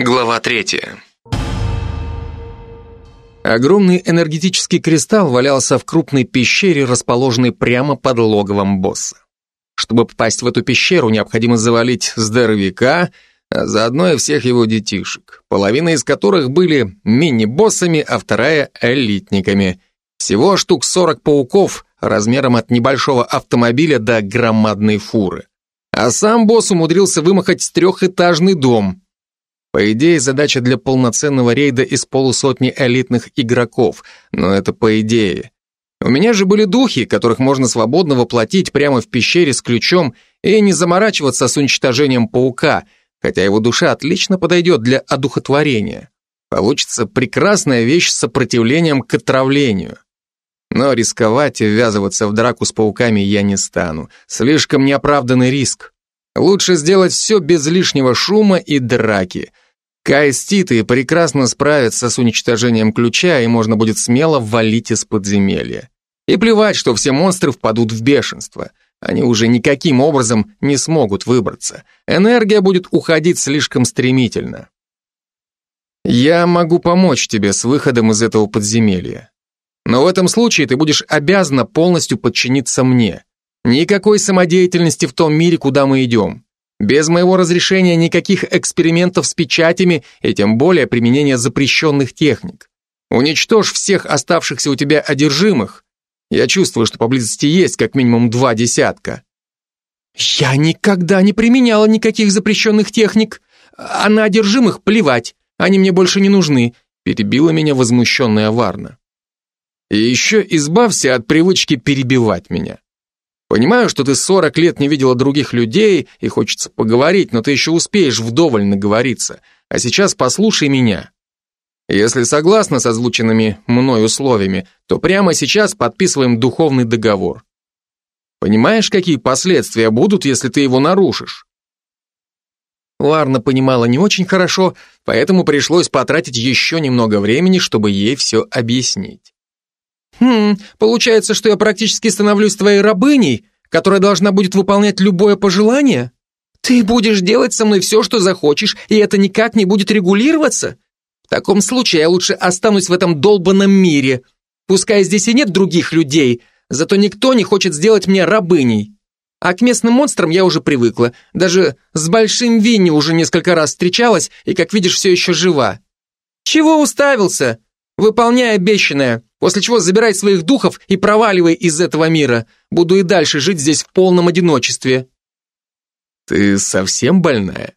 Глава третья. Огромный энергетический кристалл валялся в крупной пещере, расположенной прямо под логовом босса. Чтобы попасть в эту пещеру, необходимо завалить здоровяка, а заодно и всех его детишек, половина из которых были мини-боссами, а вторая — элитниками. Всего штук 40 пауков размером от небольшого автомобиля до громадной фуры. А сам босс умудрился вымахать трехэтажный дом. По идее, задача для полноценного рейда из полусотни элитных игроков, но это по идее. У меня же были духи, которых можно свободно воплотить прямо в пещере с ключом и не заморачиваться с уничтожением паука, хотя его душа отлично подойдет для одухотворения. Получится прекрасная вещь с сопротивлением к отравлению. Но рисковать и ввязываться в драку с пауками я не стану. Слишком неоправданный риск. Лучше сделать все без лишнего шума и драки. Кай с Титой прекрасно справятся с уничтожением ключа, и можно будет смело валить из подземелья. И плевать, что все монстры впадут в бешенство. Они уже никаким образом не смогут выбраться. Энергия будет уходить слишком стремительно. Я могу помочь тебе с выходом из этого подземелья. Но в этом случае ты будешь обязана полностью подчиниться мне. Никакой самодеятельности в том мире, куда мы идем. Без моего разрешения никаких экспериментов с печатями и тем более применения запрещенных техник. Уничтожь всех оставшихся у тебя одержимых. Я чувствую, что поблизости есть как минимум два десятка. Я никогда не применяла никаких запрещенных техник. А на одержимых плевать, они мне больше не нужны, перебила меня возмущенная Варна. И еще избавься от привычки перебивать меня. Понимаю, что ты 40 лет не видела других людей и хочется поговорить, но ты еще успеешь вдоволь наговориться. А сейчас послушай меня. Если согласна с озвученными мной условиями, то прямо сейчас подписываем духовный договор. Понимаешь, какие последствия будут, если ты его нарушишь? Ларна понимала не очень хорошо, поэтому пришлось потратить еще немного времени, чтобы ей все объяснить. «Хм, получается, что я практически становлюсь твоей рабыней, которая должна будет выполнять любое пожелание? Ты будешь делать со мной все, что захочешь, и это никак не будет регулироваться? В таком случае я лучше останусь в этом долбанном мире. Пускай здесь и нет других людей, зато никто не хочет сделать меня рабыней. А к местным монстрам я уже привыкла. Даже с Большим Винни уже несколько раз встречалась и, как видишь, все еще жива. Чего уставился? Выполняй обещанное, после чего забирай своих духов и проваливай из этого мира. Буду и дальше жить здесь в полном одиночестве. Ты совсем больная?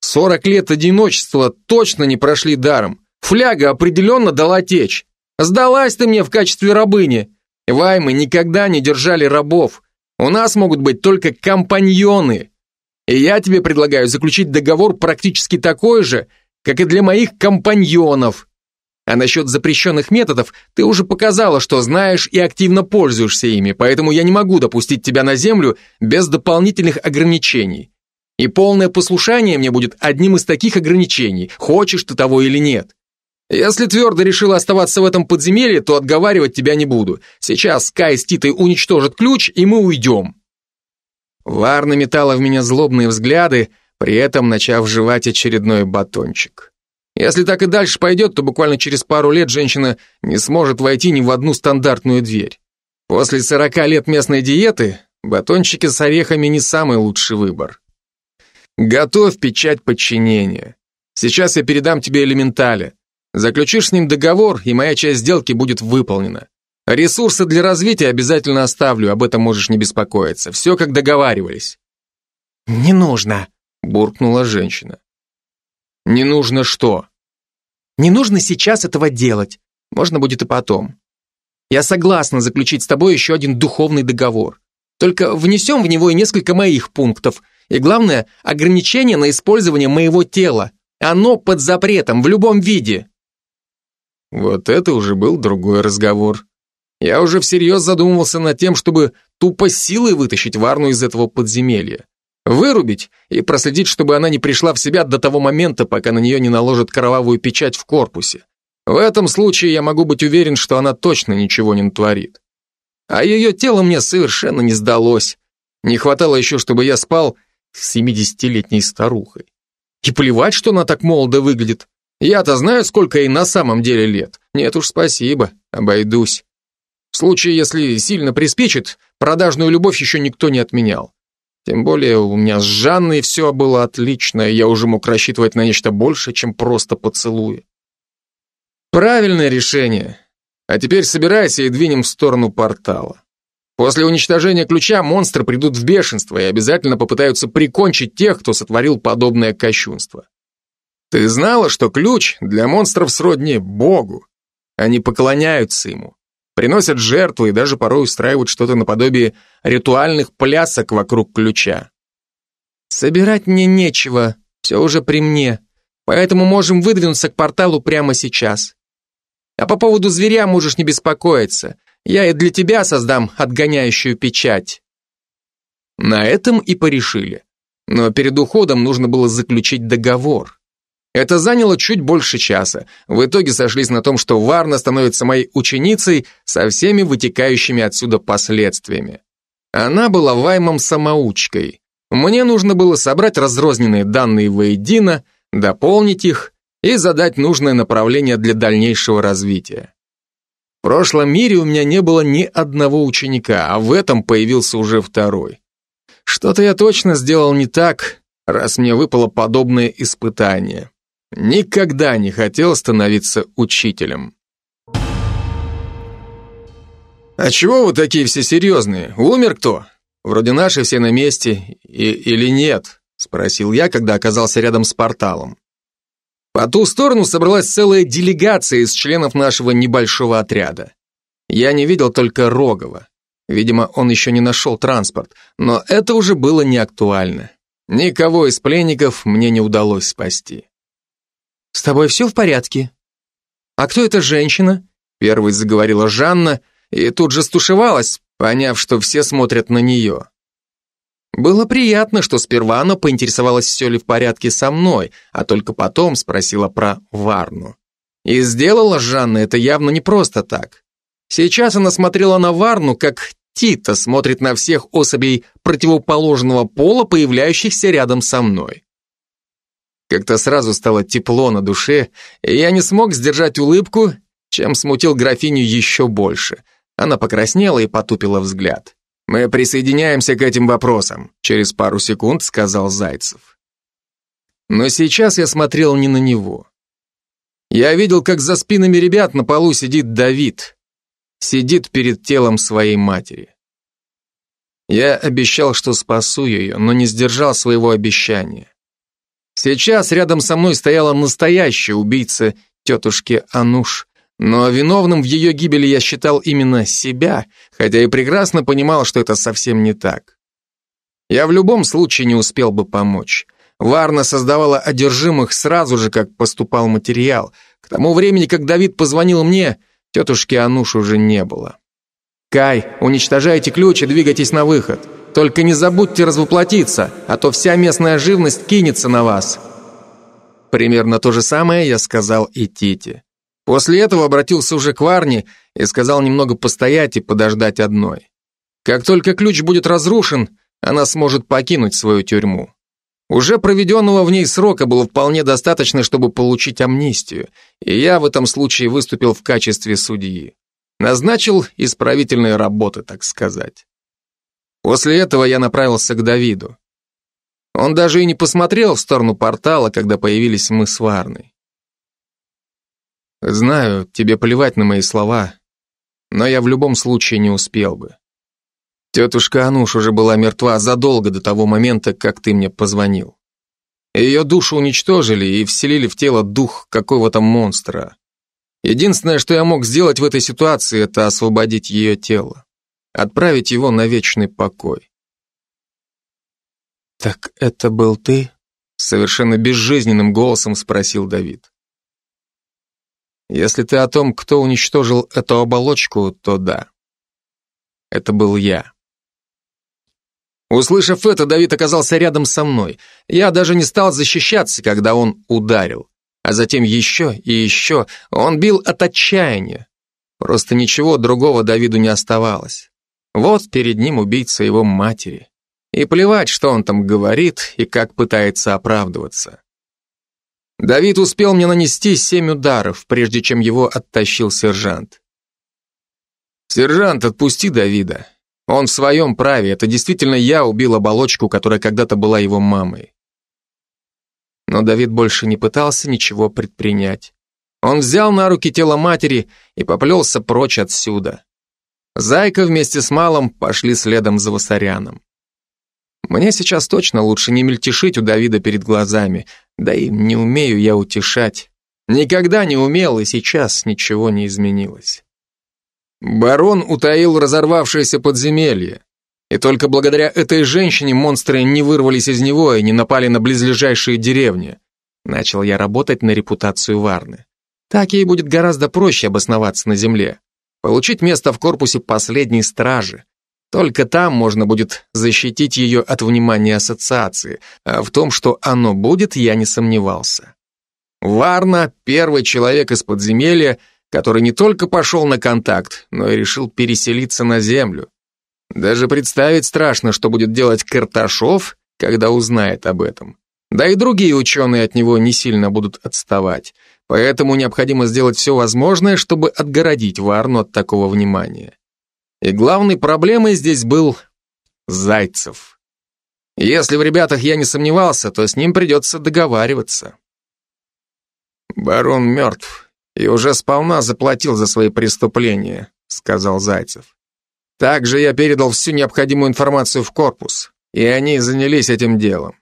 Сорок лет одиночества точно не прошли даром. Фляга определенно дала течь. Сдалась ты мне в качестве рабыни. Ваймы никогда не держали рабов. У нас могут быть только компаньоны. И я тебе предлагаю заключить договор практически такой же, как и для моих компаньонов. А насчет запрещенных методов ты уже показала, что знаешь и активно пользуешься ими, поэтому я не могу допустить тебя на землю без дополнительных ограничений. И полное послушание мне будет одним из таких ограничений, хочешь ты того или нет. Если твердо решила оставаться в этом подземелье, то отговаривать тебя не буду. Сейчас Скай с Титой уничтожат ключ, и мы уйдем. Варна метала в меня злобные взгляды, при этом начав жевать очередной батончик. Если так и дальше пойдет, то буквально через пару лет женщина не сможет войти ни в одну стандартную дверь. После 40 лет местной диеты батончики с орехами не самый лучший выбор. Готовь печать подчинения. Сейчас я передам тебе элементаля. Заключишь с ним договор, и моя часть сделки будет выполнена. Ресурсы для развития обязательно оставлю, об этом можешь не беспокоиться. Все как договаривались. Не нужно, буркнула женщина. Не нужно что? Не нужно сейчас этого делать. Можно будет и потом. Я согласна заключить с тобой еще один духовный договор. Только внесем в него и несколько моих пунктов. И главное, ограничение на использование моего тела. Оно под запретом в любом виде. Вот это уже был другой разговор. Я уже всерьез задумывался над тем, чтобы тупо силой вытащить Варну из этого подземелья. Вырубить и проследить, чтобы она не пришла в себя до того момента, пока на нее не наложат кровавую печать в корпусе. В этом случае я могу быть уверен, что она точно ничего не натворит. А ее тело мне совершенно не сдалось. Не хватало еще, чтобы я спал с 70-летней старухой. И плевать, что она так молодо выглядит. Я-то знаю, сколько ей на самом деле лет. Нет уж, спасибо, обойдусь. В случае, если сильно приспичит, продажную любовь еще никто не отменял. Тем более у меня с Жанной все было отлично, и я уже мог рассчитывать на нечто больше, чем просто поцелуи. Правильное решение. А теперь собирайся и двинем в сторону портала. После уничтожения ключа монстры придут в бешенство и обязательно попытаются прикончить тех, кто сотворил подобное кощунство. Ты знала, что ключ для монстров сродни Богу? Они поклоняются ему, приносят жертвы и даже порой устраивают что-то наподобие ритуальных плясок вокруг ключа. Собирать мне нечего, все уже при мне, поэтому можем выдвинуться к порталу прямо сейчас. А по поводу зверя можешь не беспокоиться. Я и для тебя создам отгоняющую печать. На этом и порешили. Но перед уходом нужно было заключить договор. Это заняло чуть больше часа. В итоге сошлись на том, что Варна становится моей ученицей со всеми вытекающими отсюда последствиями. Она была Ваймом-самоучкой. Мне нужно было собрать разрозненные данные воедино, дополнить их и задать нужное направление для дальнейшего развития. В прошлом мире у меня не было ни одного ученика, а в этом появился уже второй. Что-то я точно сделал не так, раз мне выпало подобное испытание. Никогда не хотел становиться учителем. «А чего вы такие все серьезные? Умер кто? Вроде наши все на месте и, или нет?» Спросил я, когда оказался рядом с порталом. По ту сторону собралась целая делегация из членов нашего небольшого отряда. Я не видел только Рогова. Видимо, он еще не нашел транспорт, но это уже было не актуально. Никого из пленников мне не удалось спасти. «С тобой все в порядке?» «А кто эта женщина?» Первой заговорила Жанна и тут же стушевалась, поняв, что все смотрят на нее. Было приятно, что сперва она поинтересовалась, все ли в порядке со мной, а только потом спросила про Варну. И сделала Жанна это явно не просто так. Сейчас она смотрела на Варну, как Тита смотрит на всех особей противоположного пола, появляющихся рядом со мной. Как-то сразу стало тепло на душе, и я не смог сдержать улыбку, чем смутил графиню еще больше. Она покраснела и потупила взгляд. «Мы присоединяемся к этим вопросам», через пару секунд сказал Зайцев. Но сейчас я смотрел не на него. Я видел, как за спинами ребят на полу сидит Давид. Сидит перед телом своей матери. Я обещал, что спасу ее, но не сдержал своего обещания. Сейчас рядом со мной стояла настоящая убийца тетушки Ануш, но виновным в ее гибели я считал именно себя, хотя и прекрасно понимал, что это совсем не так. Я в любом случае не успел бы помочь. Варна создавала одержимых сразу же, как поступал материал. К тому времени, как Давид позвонил мне, тетушки Ануш уже не было. «Кай, уничтожайте ключ и двигайтесь на выход. Только не забудьте развоплотиться, а то вся местная живность кинется на вас». Примерно то же самое я сказал и Тите. После этого обратился уже к Варне и сказал немного постоять и подождать одной. Как только ключ будет разрушен, она сможет покинуть свою тюрьму. Уже проведенного в ней срока было вполне достаточно, чтобы получить амнистию, и я в этом случае выступил в качестве судьи. Назначил исправительные работы, так сказать. После этого я направился к Давиду. Он даже и не посмотрел в сторону портала, когда появились мы с Варной. Знаю, тебе плевать на мои слова, но я в любом случае не успел бы. Тетушка Ануш уже была мертва задолго до того момента, как ты мне позвонил. Ее душу уничтожили и вселили в тело дух какого-то монстра. Единственное, что я мог сделать в этой ситуации, это освободить ее тело. Отправить его на вечный покой. «Так это был ты?» Совершенно безжизненным голосом спросил Давид. Если ты о том, кто уничтожил эту оболочку, то да. Это был я. Услышав это, Давид оказался рядом со мной. Я даже не стал защищаться, когда он ударил. А затем еще и еще. Он бил от отчаяния. Просто ничего другого Давиду не оставалось. Вот перед ним убийца его матери. И плевать, что он там говорит и как пытается оправдываться. Давид успел мне нанести семь ударов, прежде чем его оттащил сержант. «Сержант, отпусти Давида. Он в своем праве. Это действительно я убил оболочку, которая когда-то была его мамой». Но Давид больше не пытался ничего предпринять. Он взял на руки тело матери и поплелся прочь отсюда. Зайка вместе с Малом пошли следом за Васаряном. Мне сейчас точно лучше не мельтешить у Давида перед глазами, да и не умею я утешать. Никогда не умел, и сейчас ничего не изменилось. Барон утаил разорвавшееся подземелье. И только благодаря этой женщине монстры не вырвались из него и не напали на близлежащие деревни. Начал я работать на репутацию Варны. Так ей будет гораздо проще обосноваться на земле. Получить место в корпусе последней стражи. Только там можно будет защитить ее от внимания ассоциации, а в том, что оно будет, я не сомневался. Варна — первый человек из подземелья, который не только пошел на контакт, но и решил переселиться на Землю. Даже представить страшно, что будет делать Карташов, когда узнает об этом. Да и другие ученые от него не сильно будут отставать. Поэтому необходимо сделать все возможное, чтобы отгородить Варну от такого внимания. И главной проблемой здесь был Зайцев. Если в ребятах я не сомневался, то с ним придется договариваться. Барон мертв, и уже сполна заплатил за свои преступления», — сказал Зайцев. «Также я передал всю необходимую информацию в корпус, и они занялись этим делом.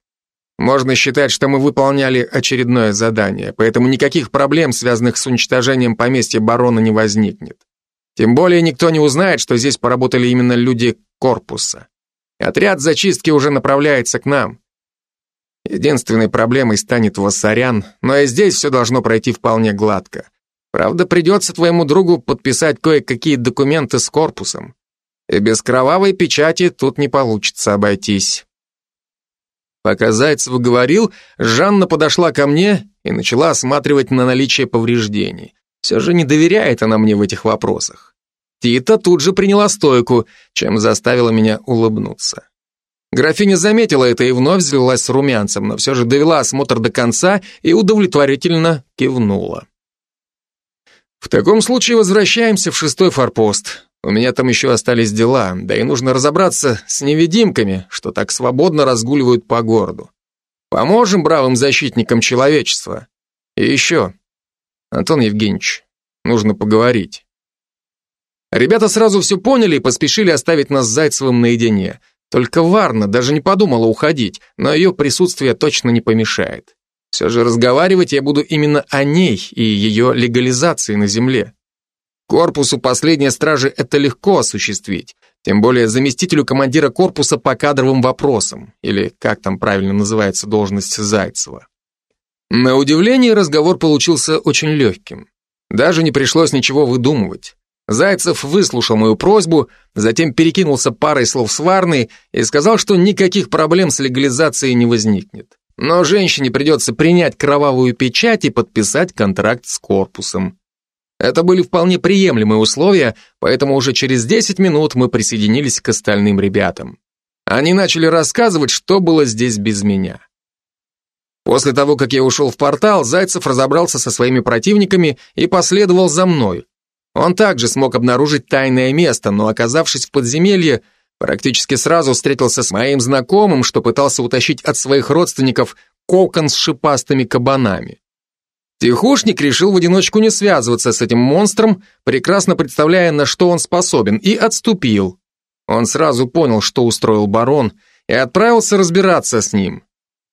Можно считать, что мы выполняли очередное задание, поэтому никаких проблем, связанных с уничтожением поместья барона, не возникнет. Тем более никто не узнает, что здесь поработали именно люди корпуса. Отряд зачистки уже направляется к нам. Единственной проблемой станет Вассарян, но и здесь все должно пройти вполне гладко. Правда, придется твоему другу подписать кое-какие документы с корпусом. И без кровавой печати тут не получится обойтись. Пока Зайцев говорил, Жанна подошла ко мне и начала осматривать на наличие повреждений. Все же не доверяет она мне в этих вопросах. Тита тут же приняла стойку, чем заставила меня улыбнуться. Графиня заметила это и вновь взялась с румянцем, но все же довела осмотр до конца и удовлетворительно кивнула. В таком случае возвращаемся в шестой форпост. У меня там еще остались дела, да и нужно разобраться с невидимками, что так свободно разгуливают по городу. Поможем бравым защитникам человечества. И еще, Антон Евгеньевич, нужно поговорить. Ребята сразу все поняли и поспешили оставить нас с Зайцевым наедине. Только Варна даже не подумала уходить, но ее присутствие точно не помешает. Все же разговаривать я буду именно о ней и ее легализации на земле. Корпусу последней стражи это легко осуществить, тем более заместителю командира корпуса по кадровым вопросам, или как там правильно называется должность Зайцева. На удивление разговор получился очень легким. Даже не пришлось ничего выдумывать. Зайцев выслушал мою просьбу, затем перекинулся парой слов с Варной и сказал, что никаких проблем с легализацией не возникнет. Но женщине придется принять кровавую печать и подписать контракт с корпусом. Это были вполне приемлемые условия, поэтому уже через 10 минут мы присоединились к остальным ребятам. Они начали рассказывать, что было здесь без меня. После того, как я ушел в портал, Зайцев разобрался со своими противниками и последовал за мной. Он также смог обнаружить тайное место, но оказавшись в подземелье, Практически сразу встретился с моим знакомым, что пытался утащить от своих родственников кокон с шипастыми кабанами. Тихушник решил в одиночку не связываться с этим монстром, прекрасно представляя, на что он способен, и отступил. Он сразу понял, что устроил барон, и отправился разбираться с ним.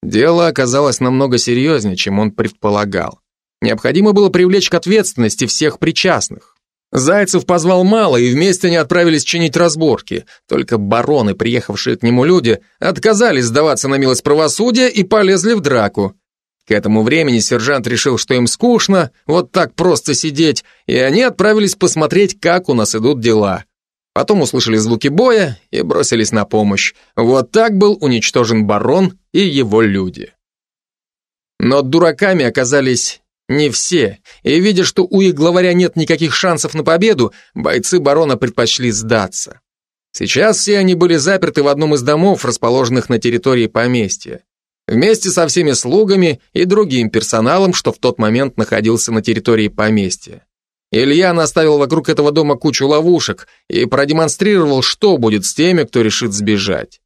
Дело оказалось намного серьезнее, чем он предполагал. Необходимо было привлечь к ответственности всех причастных. Зайцев позвал мало, и вместе они отправились чинить разборки. Только бароны, приехавшие к нему люди, отказались сдаваться на милость правосудия и полезли в драку. К этому времени сержант решил, что им скучно, вот так просто сидеть, и они отправились посмотреть, как у нас идут дела. Потом услышали звуки боя и бросились на помощь. Вот так был уничтожен барон и его люди. Но дураками оказались не все, и видя, что у их главаря нет никаких шансов на победу, бойцы барона предпочли сдаться. Сейчас все они были заперты в одном из домов, расположенных на территории поместья. Вместе со всеми слугами и другим персоналом, что в тот момент находился на территории поместья. Илья наставил вокруг этого дома кучу ловушек и продемонстрировал, что будет с теми, кто решит сбежать.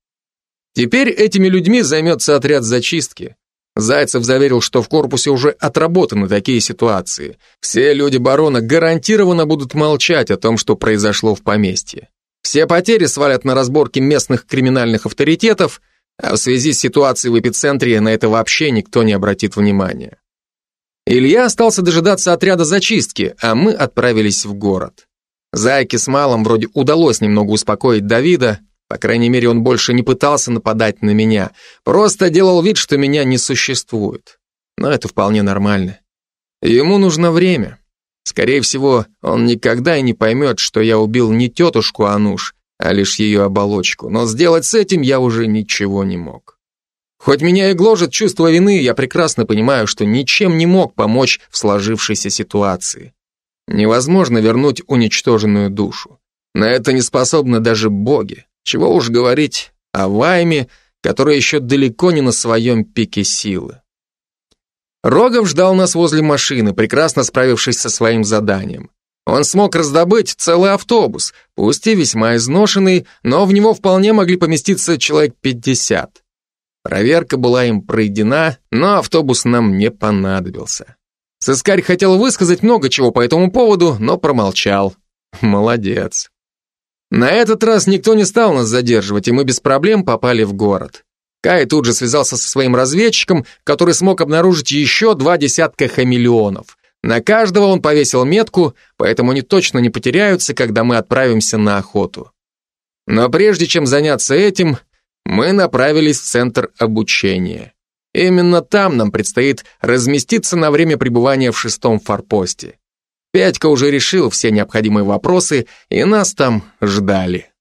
Теперь этими людьми займется отряд зачистки. Зайцев заверил, что в корпусе уже отработаны такие ситуации. Все люди барона гарантированно будут молчать о том, что произошло в поместье. Все потери свалят на разборки местных криминальных авторитетов, а в связи с ситуацией в эпицентре на это вообще никто не обратит внимания. Илья остался дожидаться отряда зачистки, а мы отправились в город. Зайке с Малом вроде удалось немного успокоить Давида, по крайней мере, он больше не пытался нападать на меня, просто делал вид, что меня не существует. Но это вполне нормально. Ему нужно время. Скорее всего, он никогда и не поймет, что я убил не тетушку Ануш, а лишь ее оболочку, но сделать с этим я уже ничего не мог. Хоть меня и гложет чувство вины, я прекрасно понимаю, что ничем не мог помочь в сложившейся ситуации. Невозможно вернуть уничтоженную душу. На это не способны даже боги. Чего уж говорить о Вайме, который еще далеко не на своем пике силы. Рогов ждал нас возле машины, прекрасно справившись со своим заданием. Он смог раздобыть целый автобус, пусть и весьма изношенный, но в него вполне могли поместиться человек 50. Проверка была им пройдена, но автобус нам не понадобился. Сыскарь хотел высказать много чего по этому поводу, но промолчал. Молодец. На этот раз никто не стал нас задерживать, и мы без проблем попали в город. Кай тут же связался со своим разведчиком, который смог обнаружить еще два десятка хамелеонов. На каждого он повесил метку, поэтому они точно не потеряются, когда мы отправимся на охоту. Но прежде чем заняться этим, мы направились в центр обучения. Именно там нам предстоит разместиться на время пребывания в шестом форпосте. Пятька уже решил все необходимые вопросы, и нас там ждали.